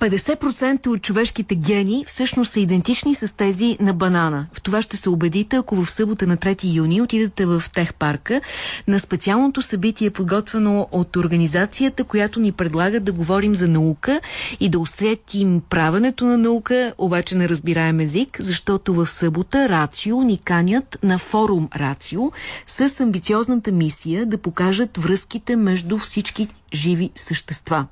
50% от човешките гени всъщност са идентични с тези на банана. В това ще се убедите, ако в събота на 3 юни отидете в Техпарка на специалното събитие, подготвено от организацията, която ни предлага да говорим за наука и да усетим правенето на наука, обаче не разбираем език, защото в събота Рацио ни канят на форум Рацио с амбициозната мисия да покажат връзките между всички живи същества.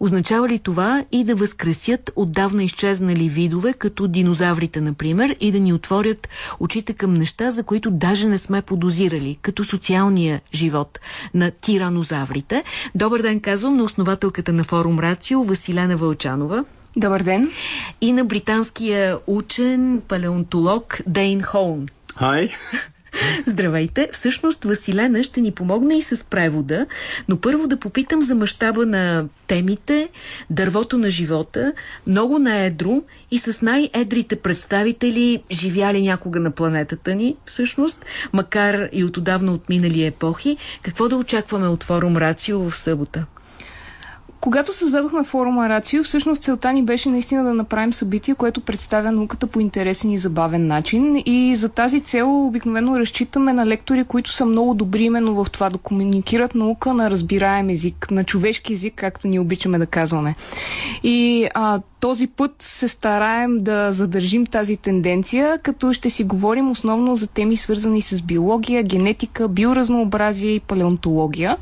Означава ли това и да възкресят отдавна изчезнали видове, като динозаврите, например, и да ни отворят очите към неща, за които даже не сме подозирали, като социалния живот на тиранозаврите? Добър ден, казвам на основателката на форум Рацио Василена Вълчанова. Добър ден. И на британския учен, палеонтолог Дейн Хоун. Хай. Здравейте! Всъщност Василена ще ни помогне и с превода, но първо да попитам за мащаба на темите, дървото на живота, много наедро и с най-едрите представители, живяли някога на планетата ни, всъщност, макар и от отдавна отминали епохи. Какво да очакваме от форум Рацио в събота? Когато създадохме форума Рацио, всъщност целта ни беше наистина да направим събитие, което представя науката по интересен и забавен начин. И за тази цел обикновено разчитаме на лектори, които са много добри именно в това да комуникират наука на разбираем език, на човешки език, както ни обичаме да казваме. И а, този път се стараем да задържим тази тенденция, като ще си говорим основно за теми свързани с биология, генетика, биоразнообразие и палеонтология.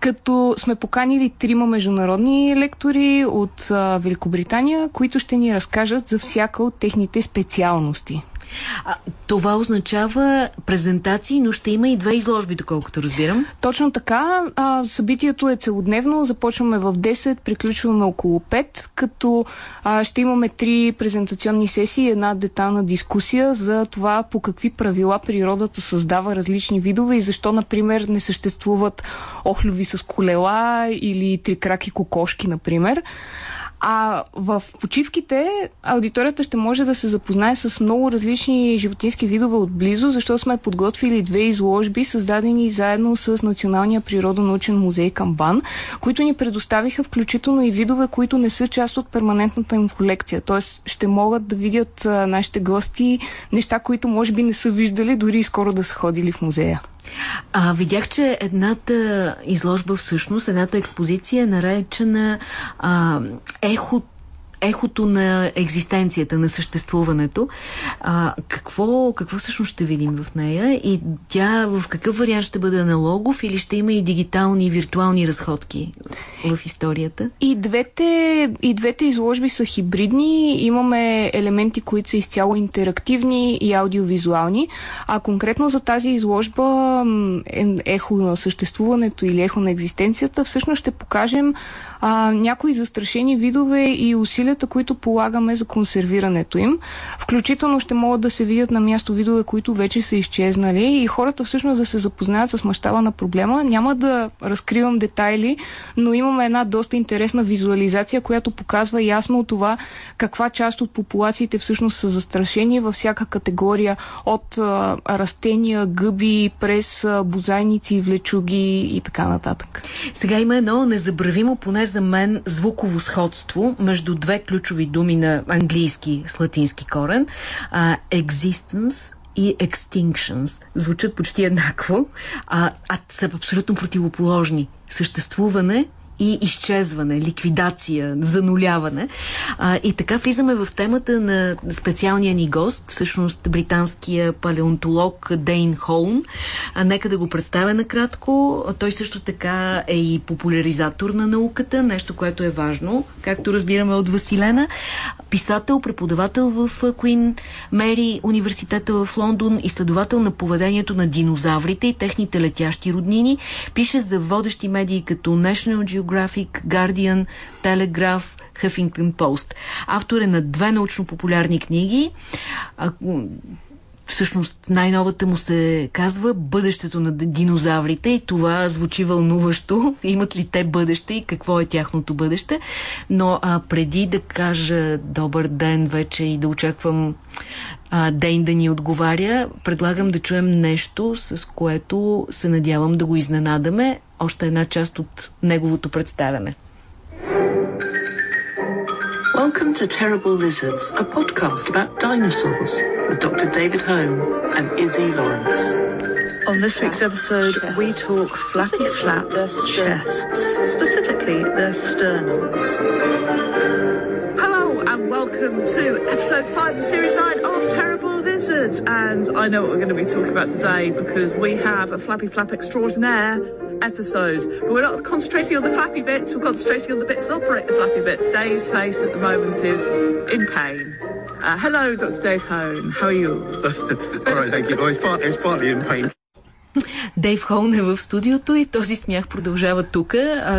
Като сме поканили трима международни лектори от Великобритания, които ще ни разкажат за всяка от техните специалности. А, това означава презентации, но ще има и две изложби, доколкото разбирам. Точно така. А, събитието е целодневно. Започваме в 10, приключваме около 5, като а, ще имаме три презентационни сесии, една детална дискусия за това по какви правила природата създава различни видове и защо, например, не съществуват охлюви с колела или трикраки кокошки, например. А в почивките аудиторията ще може да се запознае с много различни животински видове отблизо, защото сме подготвили две изложби, създадени заедно с Националния природонаучен музей Камбан, които ни предоставиха включително и видове, които не са част от перманентната им колекция. Тоест ще могат да видят нашите гости неща, които може би не са виждали, дори и скоро да са ходили в музея. А, видях, че едната изложба всъщност, едната експозиция е наречена а, Ехо ехото на екзистенцията, на съществуването. А, какво, какво всъщност ще видим в нея и тя в какъв вариант ще бъде аналогов или ще има и дигитални и виртуални разходки в историята? И двете, и двете изложби са хибридни. Имаме елементи, които са изцяло интерактивни и аудиовизуални. А конкретно за тази изложба ехо на съществуването или ехо на екзистенцията, всъщност ще покажем а, някои застрашени видове и усилията, които полагаме за консервирането им. Включително ще могат да се видят на място видове, които вече са изчезнали и хората всъщност да се запознаят с мащаба на проблема. Няма да разкривам детайли, но имаме една доста интересна визуализация, която показва ясно това каква част от популациите всъщност са застрашени във всяка категория от а, растения, гъби, през а, бозайници, влечуги и така нататък. Сега има едно незабравимо, поне за мен звуково сходство между две ключови думи на английски с латински корен. А, existence и extinctions звучат почти еднакво, а, а са абсолютно противоположни. Съществуване и изчезване, ликвидация, зануляване. А, и така влизаме в темата на специалния ни гост, всъщност британския палеонтолог Дейн Холм. А, нека да го представя накратко. Той също така е и популяризатор на науката, нещо, което е важно, както разбираме от Василена. Писател, преподавател в Куин Мери университета в Лондон, изследовател на поведението на динозаврите и техните летящи роднини. Пише за водещи медии като National Geographic Geographic, Guardian, Telegraph, Huffington Post. Автор е на две научно-популярни книги. Всъщност най-новата му се казва Бъдещето на динозаврите и това звучи вълнуващо. Имат ли те бъдеще и какво е тяхното бъдеще? Но а, преди да кажа добър ден вече и да очаквам а, Ден да ни отговаря, предлагам да чуем нещо, с което се надявам да го изненадаме. Още една част от неговото представяне. Welcome to Terrible Lizards, a podcast about dinosaurs with Dr. David Home and Izzy Lawrence. On this week's episode, we talk flappy flap chests, specifically their sternums. Hello and welcome to episode 5 of series 9 of Terrible Lizards. And I know what we're going to be talking about today because we have a flappy flap extraordinaire episode. But we're not concentrating on the flappy bits, we're concentrating on the bits that operate the flappy bits. Dave's face at the moment is in pain. Uh, hello, Dr. Dave Hone. How are you? All right, thank you. Oh, it's, part, it's partly in pain. Дейв Хоун е в студиото и този смях продължава тук.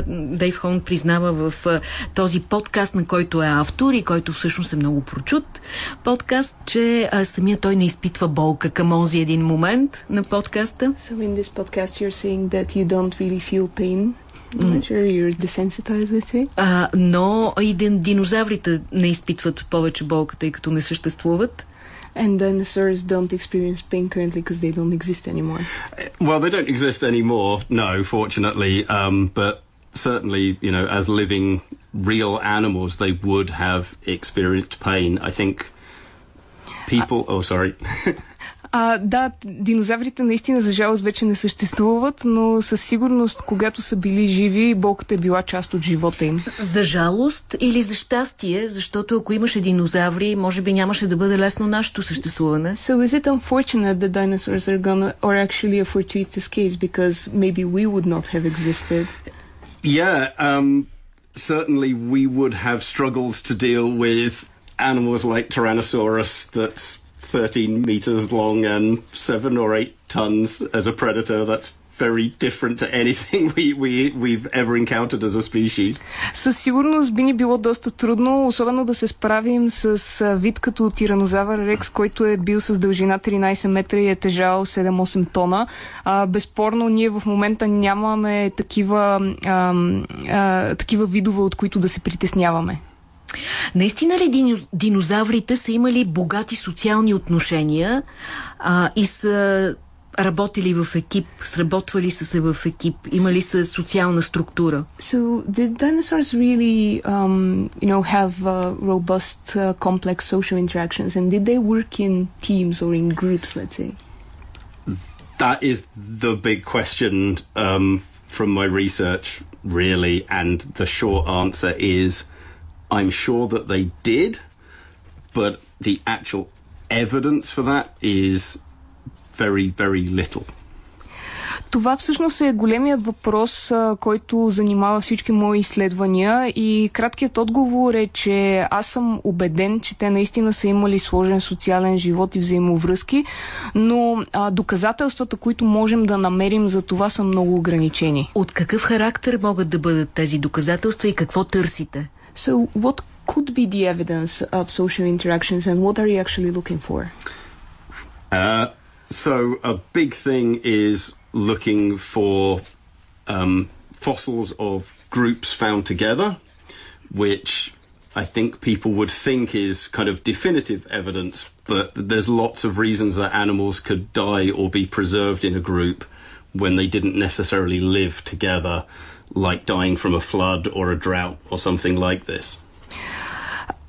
Дейв Хоун признава в този подкаст, на който е автор и който всъщност е много прочут подкаст, че самия той не изпитва болка към онзи един момент на подкаста. So in this podcast you're saying that you don't really feel pain? Mm. Sure, you're desensitized, let's say. А, но и динозаврите не изпитват повече болка, тъй като не съществуват. And dinosaurs don't experience pain currently because they don't exist anymore. Well, they don't exist anymore, no, fortunately. Um, but certainly, you know, as living real animals, they would have experienced pain. I think people. oh, sorry. А, да, динозаврите наистина за жалост вече не съществуват, но със сигурност, когато са били живи, болката е била част от живота им. За жалост или за щастие, защото ако имаше динозаври, може би нямаше да бъде лесно нашето съществуване. So is it unfortunate that dinosaurs are gonna, or actually a fortuitous case because maybe we would not have existed? Yeah, um, certainly we would have struggled to deal with animals like Tyrannosaurus that's 13 meters long and 7 or 8 tons as a predator. That's very different to anything we, we, we've ever encountered as a species. Със сигурност би ни било доста трудно, особено да се справим с вид като тиранозавър Рекс, който е бил с дължина 13 метра и е тежал 7-8 тона. А, безспорно, ние в момента нямаме такива, а, а, такива видове, от които да се притесняваме. Наистина ли динозаврите са имали богати социални отношения а, и са работили в екип, сработвали са се в екип, имали са социална структура? So did dinosaurs really, um, you know, have uh, robust, uh, complex social interactions, and did they work in teams or in groups, let's say? That is the big question um, from my research, really, and the short answer is I'm sure that they did, but the actual evidence for that is very, very little. Това всъщност е големият въпрос, който занимава всички мои изследвания и краткият отговор е, че аз съм убеден, че те наистина са имали сложен социален живот и взаимовръзки, но а, доказателствата, които можем да намерим за това са много ограничени. От какъв характер могат да бъдат тези доказателства и какво търсите? So, what could be the evidence of social interactions, and what are you actually looking for? Uh, so, a big thing is looking for um, fossils of groups found together, which I think people would think is kind of definitive evidence, but there's lots of reasons that animals could die or be preserved in a group when they didn't necessarily live together like dying from a flood or a drought or something like this.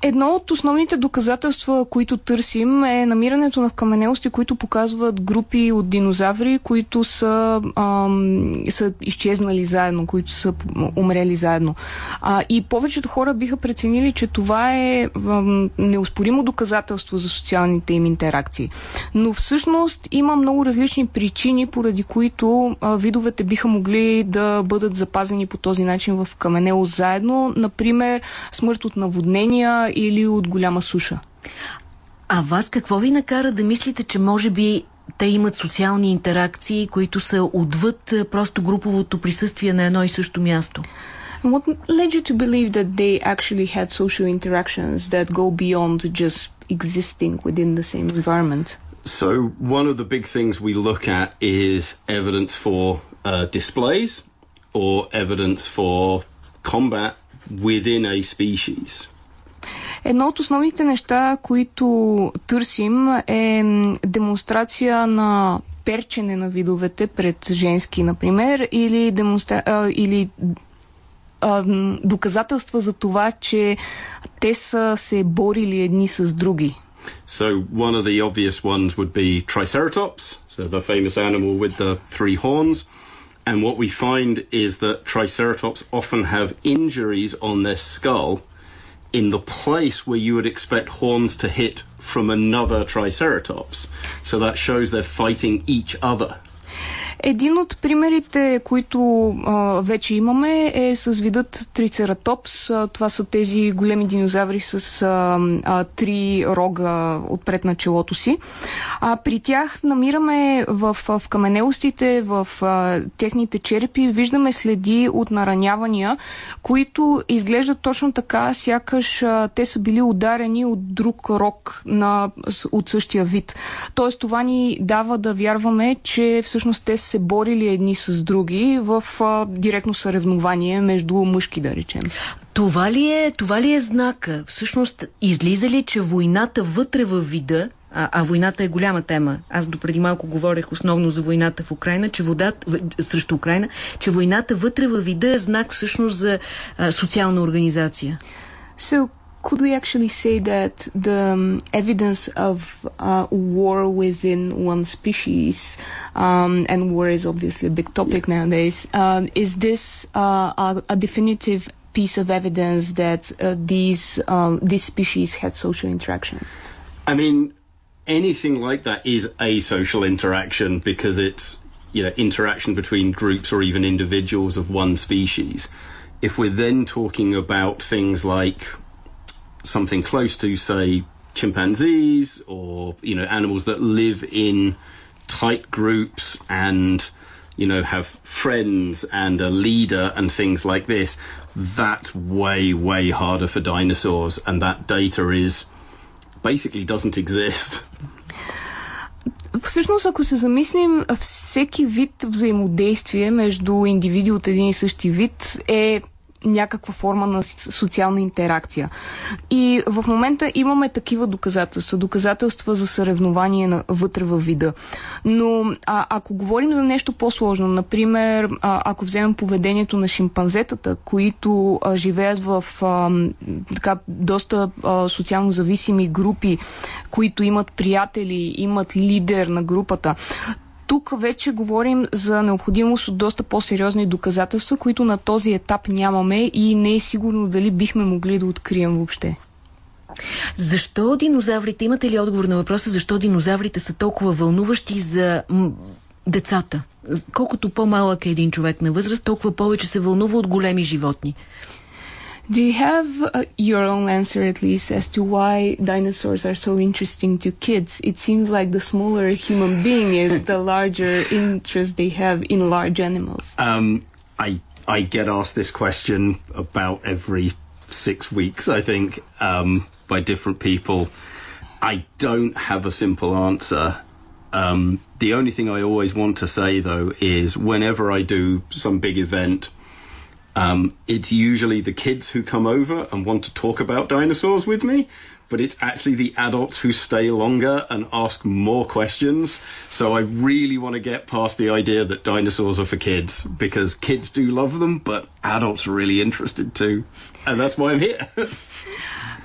Едно от основните доказателства, които търсим е намирането на каменелости, които показват групи от динозаври, които са, ам, са изчезнали заедно, които са умрели заедно. А, и повечето хора биха преценили, че това е ам, неоспоримо доказателство за социалните им интеракции. Но всъщност има много различни причини, поради които а, видовете биха могли да бъдат запазени по този начин в каменело заедно. Например, смърт от наводнения, или от голяма суша. А вас какво ви накара да мислите, че може би те имат социални интеракции, които са отвъд просто груповото присъствие на едно и също място? What led you to believe that they actually had social interactions that go beyond just existing within the same environment? So, one of the big things we look at is evidence for uh, displays or evidence for combat within a species. Едно от основните неща, които търсим е демонстрация на перчене на видовете пред женски, например, или, демонстра... а, или а, доказателства за това, че те са се борили едни с други. So one of the obvious ones would be Triceratops, so the famous animal with the three horns. And what we find is that Triceratops often have injuries on their skull in the place where you would expect horns to hit from another Triceratops. So that shows they're fighting each other. Един от примерите, които а, вече имаме е с видът Трицератопс. А, това са тези големи динозаври с а, а, три рога отпред на челото си. А при тях намираме в, в каменелостите, в а, техните черепи, виждаме следи от наранявания, които изглеждат точно така, сякаш а, те са били ударени от друг рог на, от същия вид. Тоест това ни дава да вярваме, че всъщност те се борили едни с други в а, директно съревнование между мъжки, да речем. Това ли е, това ли е знака? Всъщност, излиза ли, че войната вътре във вида а, а войната е голяма тема. Аз допреди малко говорех основно за войната в Украина, че водата, в, срещу Украина, че войната вътре във вида е знак всъщност за а, социална организация. So, could we actually say that the um, evidence of uh, war within one species, um, and war is obviously a big topic nowadays, um, is this uh, a, a definitive piece of evidence that uh, these um, these species had social interactions? I mean, anything like that is a social interaction because it's you know interaction between groups or even individuals of one species. If we're then talking about things like something close to say chimpanzees or you know animals that live in tight groups and you know have friends and a leader and things like this that's way way harder for dinosaurs and that data is basically doesn't exist Всъщност, ако се замислим, всеки вид взаимодействие между индивиди от един и същи вид е някаква форма на социална интеракция. И в момента имаме такива доказателства, доказателства за съревнование на, вътре във вида. Но а, ако говорим за нещо по-сложно, например, а, ако вземем поведението на шимпанзетата, които а, живеят в а, така, доста а, социално зависими групи, които имат приятели, имат лидер на групата, тук вече говорим за необходимост от доста по-сериозни доказателства, които на този етап нямаме и не е сигурно дали бихме могли да открием въобще. Защо динозаврите, имате ли отговор на въпроса, защо динозаврите са толкова вълнуващи за децата? Колкото по-малък е един човек на възраст, толкова повече се вълнува от големи животни. Do you have uh, your own answer at least as to why dinosaurs are so interesting to kids? It seems like the smaller human being is, the larger interest they have in large animals. Um, I I get asked this question about every six weeks, I think, um, by different people. I don't have a simple answer. Um, the only thing I always want to say, though, is whenever I do some big event, um, it's usually the kids who come over and want to talk about dinosaurs with me, but it's actually the adults who stay longer and ask more questions. So I really want to get past the idea that dinosaurs are for kids because kids do love them, but adults are really interested too. And that's why I'm here.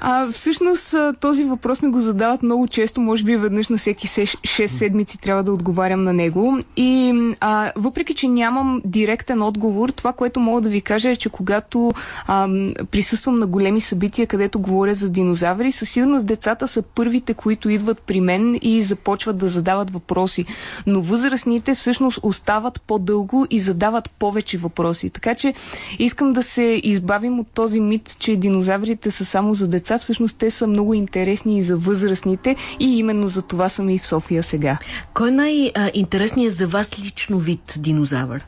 А, всъщност този въпрос ми го задават много често, може би веднъж на всеки 6 седмици трябва да отговарям на него. И а, въпреки, че нямам директен отговор, това, което мога да ви кажа е, че когато а, присъствам на големи събития, където говоря за динозаври, със сигурност децата са първите, които идват при мен и започват да задават въпроси. Но възрастните всъщност остават по-дълго и задават повече въпроси. Така че искам да се избавим от този мит, че динозаврите са само за деца. Всъщност те са много интересни и за възрастните и именно за това съм и в София сега. Кой е най-интересният за вас лично вид динозавър?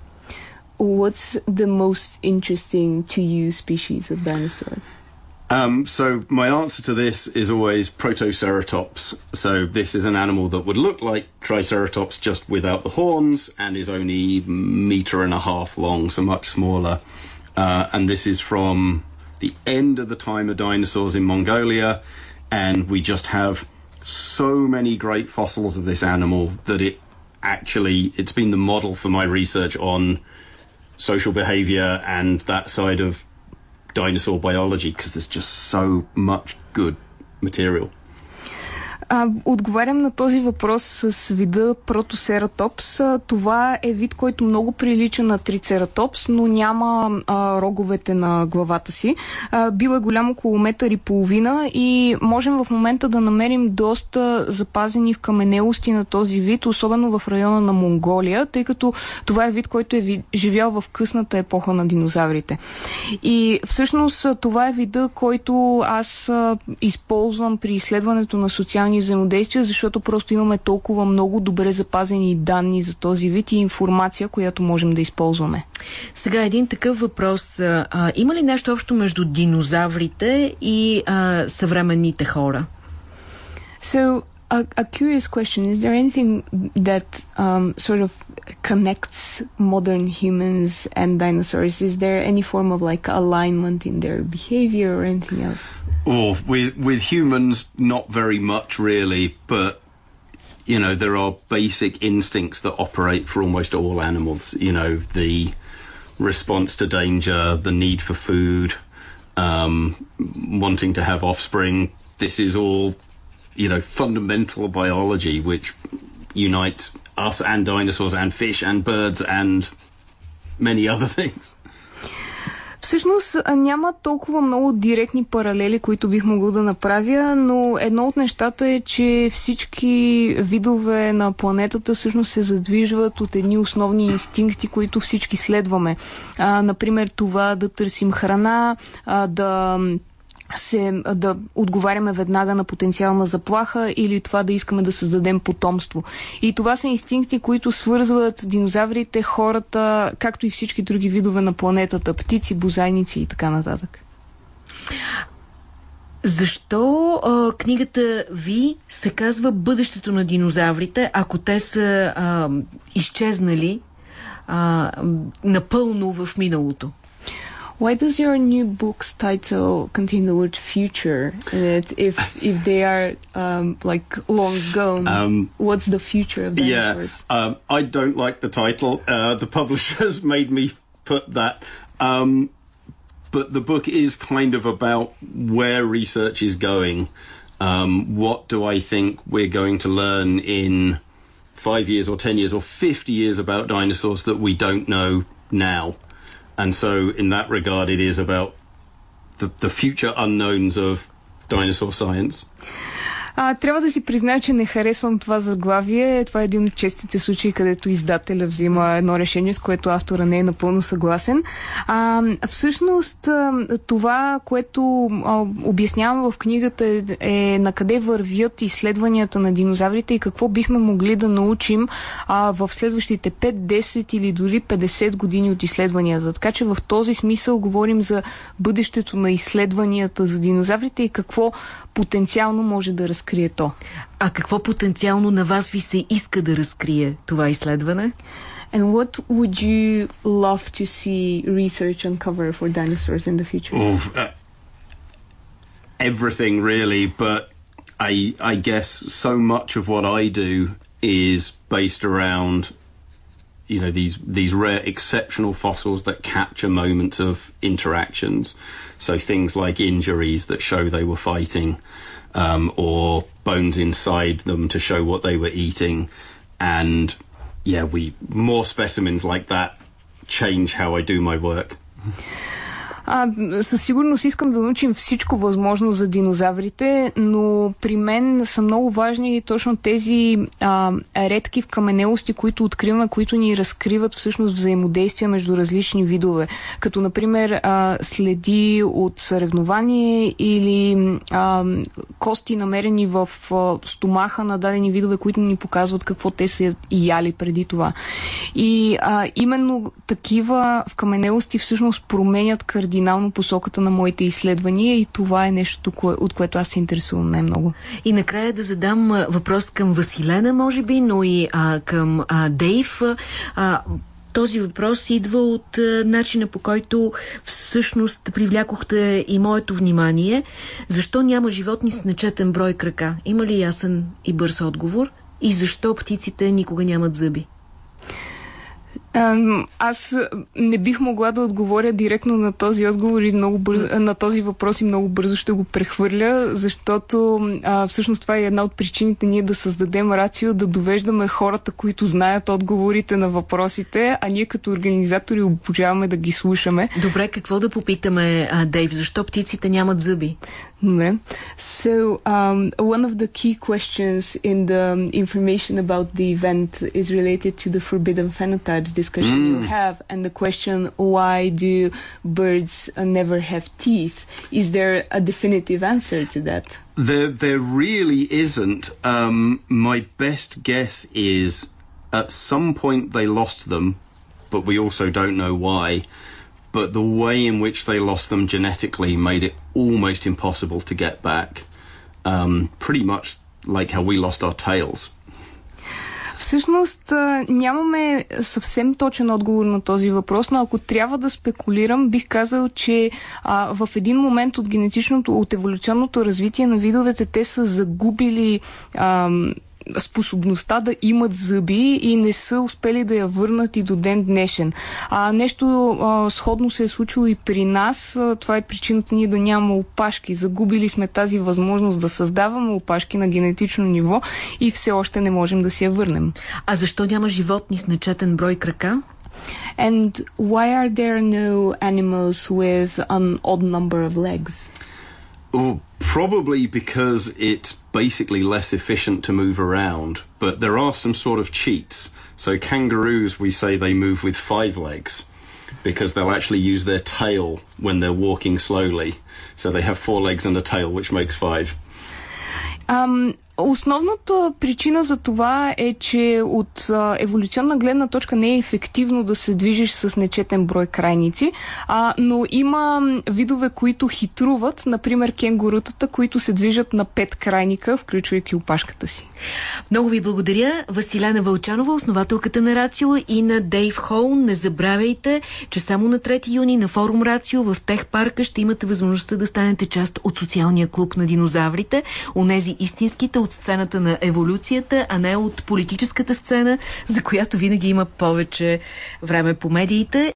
What's the most interesting to you species of dinosaur? Um, so my answer to this is always Protoceratops. So this is an animal that would look like Triceratops just without the horns and is only meter and a half long, so much smaller. Uh, and this is from the end of the time of dinosaurs in Mongolia, and we just have so many great fossils of this animal that it actually it's been the model for my research on social behavior and that side of dinosaur biology because there's just so much good material. А, отговарям на този въпрос с вида Протосератопс. Това е вид, който много прилича на Трицератопс, но няма а, роговете на главата си. А, бил е голям около метър и половина и можем в момента да намерим доста запазени в каменелости на този вид, особено в района на Монголия, тъй като това е вид, който е живял в късната епоха на динозаврите. И всъщност това е вида, който аз използвам при изследването на социални взаимодействия, защото просто имаме толкова много добре запазени данни за този вид и информация, която можем да използваме. Сега един такъв въпрос. А, има ли нещо общо между динозаврите и а, съвременните хора? So, a, a curious question. Is there anything that um, sort of connects modern humans and dinosaurs? Is there any form of like alignment in their behavior or anything else? Or with with humans, not very much really, but you know there are basic instincts that operate for almost all animals. You know the response to danger, the need for food, um, wanting to have offspring. This is all you know fundamental biology which unites us and dinosaurs and fish and birds and many other things. Всъщност няма толкова много директни паралели, които бих могъл да направя, но едно от нещата е, че всички видове на планетата всъщност се задвижват от едни основни инстинкти, които всички следваме. А, например, това да търсим храна, а, да се, да отговаряме веднага на потенциална заплаха или това да искаме да създадем потомство. И това са инстинкти, които свързват динозаврите, хората, както и всички други видове на планетата, птици, бозайници и така нататък. Защо а, книгата ви се казва Бъдещето на динозаврите, ако те са а, изчезнали а, напълно в миналото? Why does your new book's title contain the word future in it if if they are um, like long gone? Um, what's the future of dinosaurs? Yeah, um, I don't like the title. Uh, the publishers made me put that. Um, but the book is kind of about where research is going. Um, what do I think we're going to learn in five years or ten years or 50 years about dinosaurs that we don't know now? And so, in that regard, it is about the, the future unknowns of dinosaur science. А, трябва да си призная, че не харесвам това заглавие. Това е един от честите случаи, където издателя взима едно решение, с което автора не е напълно съгласен. А, всъщност, това, което обяснявам в книгата е, е на къде вървят изследванията на динозаврите и какво бихме могли да научим а, в следващите 5, 10 или дори 50 години от изследванията. Така че в този смисъл говорим за бъдещето на изследванията за динозаврите и какво потенциално може да разкрие то. А какво потенциално на вас ви се иска да разкрие това изследване? And what would you love to see research uncover for dinosaurs in the future? Oh, uh, everything really, but I I guess so much of what I do is based around you know these these rare exceptional fossils that capture moments of interactions so things like injuries that show they were fighting um, or bones inside them to show what they were eating. And yeah, we more specimens like that change how I do my work. А, със сигурност искам да научим всичко възможно за динозаврите, но при мен са много важни точно тези а, редки в каменелости, които откриваме, които ни разкриват всъщност взаимодействия между различни видове. Като, например, а, следи от съревнование или а, кости намерени в а, стомаха на дадени видове, които ни показват какво те са яли преди това. И а, именно такива в каменелости всъщност променят кардинално кардинално посоката на моите изследвания и това е нещо, от което аз се интересувам най-много. И накрая да задам въпрос към Василена, може би, но и а, към а, Дейв. А, този въпрос идва от а, начина по който всъщност привлякохте и моето внимание. Защо няма животни с нечетен брой крака? Има ли ясен и бърз отговор? И защо птиците никога нямат зъби? Аз не бих могла да отговоря директно на този отговор и много бързо, на този въпрос и много бързо ще го прехвърля, защото а, всъщност това е една от причините ние да създадем рацио, да довеждаме хората, които знаят отговорите на въпросите, а ние като организатори обожаваме да ги слушаме. Добре, какво да попитаме, Дейв? Защо птиците нямат зъби? Okay. So, um, one of the key questions in the information about the event is related to the forbidden phenotypes discussion mm. you have, and the question, why do birds never have teeth? Is there a definitive answer to that? There, there really isn't. Um, my best guess is at some point they lost them, but we also don't know why but the way in which they lost them genetically made it almost impossible to get back. Um, pretty much like how we lost our tails. Всъщност нямаме съвсем точен отговор на този въпрос, но ако трябва да спекулирам, бих казал, че а, в един момент от генетичното, от еволюционното развитие на видовете, те са загубили а, способността да имат зъби и не са успели да я върнат и до ден днешен. А, нещо а, сходно се е случило и при нас. А, това е причината ние да нямаме опашки. Загубили сме тази възможност да създаваме опашки на генетично ниво и все още не можем да си я върнем. А защо няма животни с нечетен брой крака? And why are there no animals with an odd number of legs? Probably because it's basically less efficient to move around, but there are some sort of cheats. So kangaroos, we say they move with five legs because they'll actually use their tail when they're walking slowly. So they have four legs and a tail, which makes five. Um, Основната причина за това е, че от еволюционна гледна точка не е ефективно да се движиш с нечетен брой крайници, а, но има видове, които хитруват, например кенгурутата, които се движат на пет крайника, включвайки опашката си. Много ви благодаря. Василена Вълчанова, основателката на Рацио и на Дейв Хоун. Не забравяйте, че само на 3 юни на форум Рацио в Тех парка ще имате възможността да станете част от социалния клуб на динозаврите, онези истинските от сцената на еволюцията, а не от политическата сцена, за която винаги има повече време по медиите.